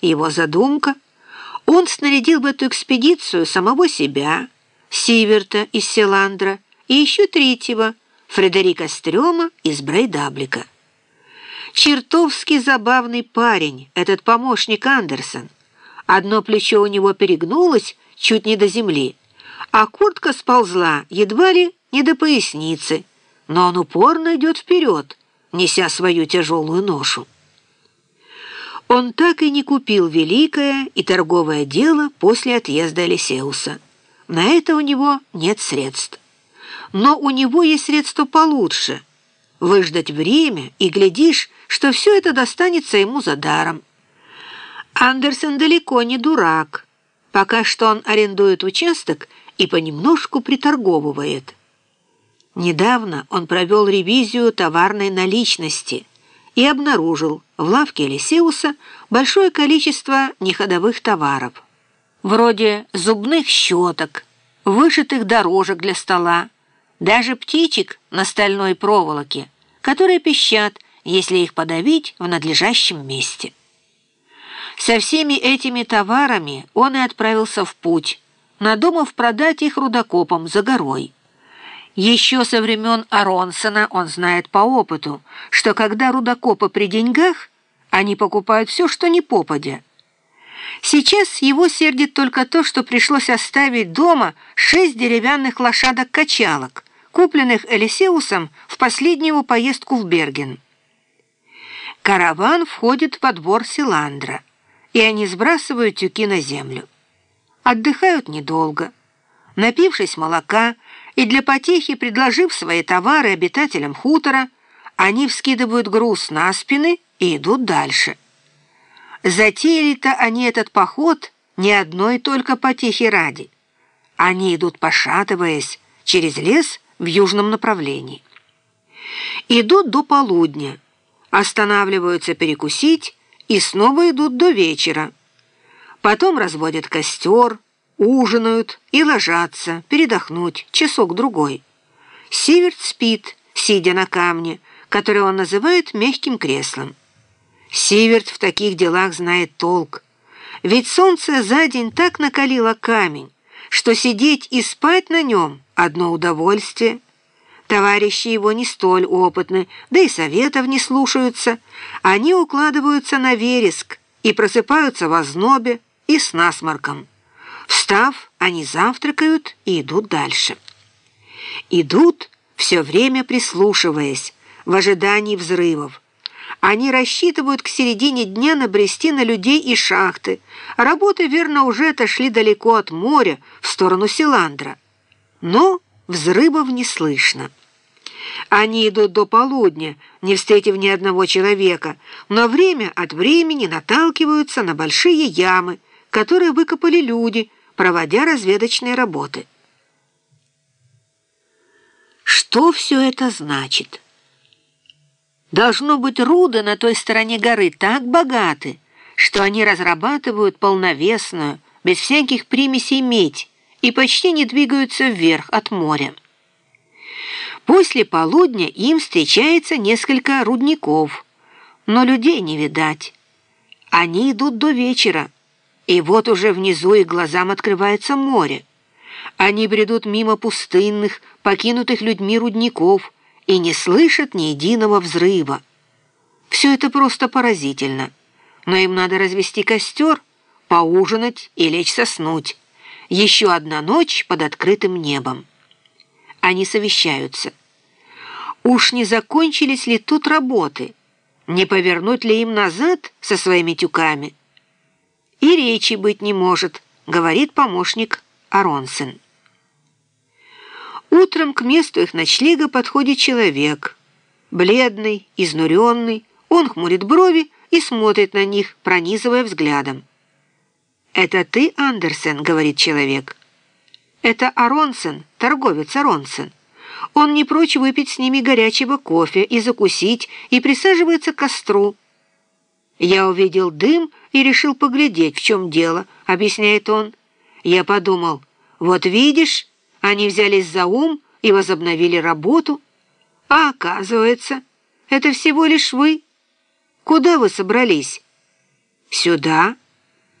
его задумка. Он снарядил в эту экспедицию самого себя, Сиверта из Селандра и еще третьего, Фредерика Стрёма из Брейдаблика. Чертовски забавный парень, этот помощник Андерсон. Одно плечо у него перегнулось чуть не до земли, а куртка сползла едва ли не до поясницы, но он упорно идет вперед, неся свою тяжелую ношу. Он так и не купил великое и торговое дело после отъезда Элисеуса. На это у него нет средств. Но у него есть средства получше. Выждать время и глядишь, что все это достанется ему за даром. Андерсон далеко не дурак. Пока что он арендует участок и понемножку приторговывает. Недавно он провел ревизию товарной наличности и обнаружил в лавке Элисеуса большое количество неходовых товаров, вроде зубных щеток, вышитых дорожек для стола, даже птичек на стальной проволоке, которые пищат, если их подавить в надлежащем месте. Со всеми этими товарами он и отправился в путь, надумав продать их рудокопам за горой. Еще со времен Аронсона он знает по опыту, что когда рудокопы при деньгах, они покупают все, что не попадя. Сейчас его сердит только то, что пришлось оставить дома шесть деревянных лошадок-качалок, купленных Элисеусом в последнюю поездку в Берген. Караван входит во двор Силандра, и они сбрасывают тюки на землю. Отдыхают недолго. Напившись молока, и для потехи, предложив свои товары обитателям хутора, они вскидывают груз на спины и идут дальше. Затеяли-то они этот поход не одной только потехи ради. Они идут, пошатываясь, через лес в южном направлении. Идут до полудня, останавливаются перекусить и снова идут до вечера. Потом разводят костер, ужинают и ложатся, передохнуть часок-другой. Сиверт спит, сидя на камне, который он называет мягким креслом. Сиверт в таких делах знает толк. Ведь солнце за день так накалило камень, что сидеть и спать на нем — одно удовольствие. Товарищи его не столь опытны, да и советов не слушаются. Они укладываются на вереск и просыпаются в ознобе и с насморком. Встав, они завтракают и идут дальше. Идут, все время прислушиваясь, в ожидании взрывов. Они рассчитывают к середине дня набрести на людей и шахты. Работы, верно, уже отошли далеко от моря, в сторону Силандра. Но взрывов не слышно. Они идут до полудня, не встретив ни одного человека, но время от времени наталкиваются на большие ямы, которые выкопали люди, проводя разведочные работы. Что все это значит? Должно быть, руды на той стороне горы так богаты, что они разрабатывают полновесную, без всяких примесей медь и почти не двигаются вверх от моря. После полудня им встречается несколько рудников, но людей не видать. Они идут до вечера, и вот уже внизу их глазам открывается море. Они бредут мимо пустынных, покинутых людьми рудников и не слышат ни единого взрыва. Все это просто поразительно. Но им надо развести костер, поужинать и лечь соснуть. Еще одна ночь под открытым небом. Они совещаются. Уж не закончились ли тут работы? Не повернуть ли им назад со своими тюками? И речи быть не может, говорит помощник Аронсен. Утром к месту их ночлега подходит человек. Бледный, изнуренный, он хмурит брови и смотрит на них, пронизывая взглядом. «Это ты, Андерсен?» — говорит человек. «Это Аронсен, торговец Аронсен. Он не прочь выпить с ними горячего кофе и закусить, и присаживается к костру. Я увидел дым и решил поглядеть, в чем дело, объясняет он. Я подумал, вот видишь, они взялись за ум и возобновили работу. А оказывается, это всего лишь вы. Куда вы собрались? Сюда,